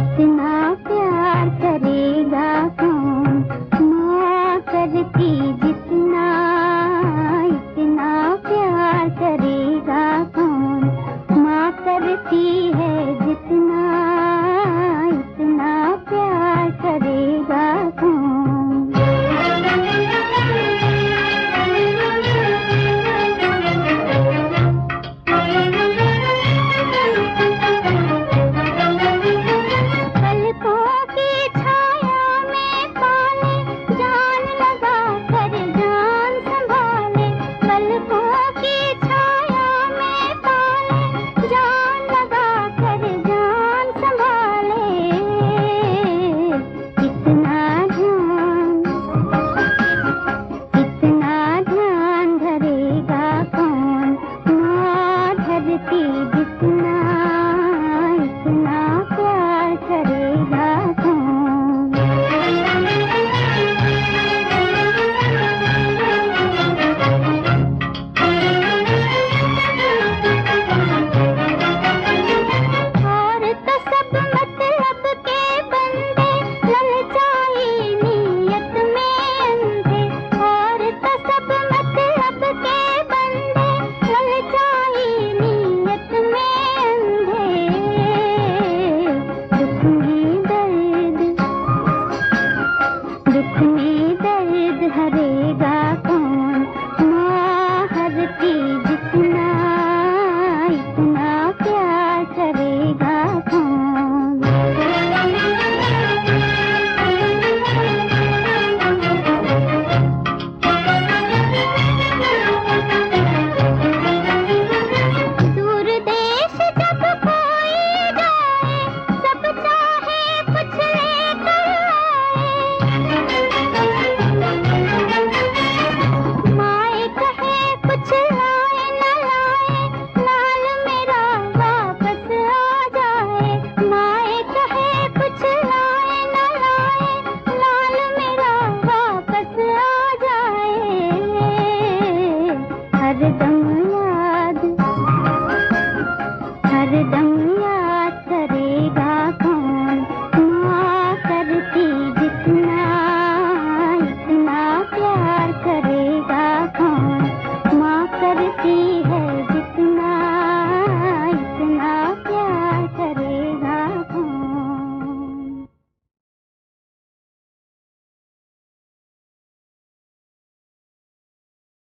इतना प्यार करेगा कौन? माँ करती जितना इतना प्यार करेगा कौन? माँ करती है रे गा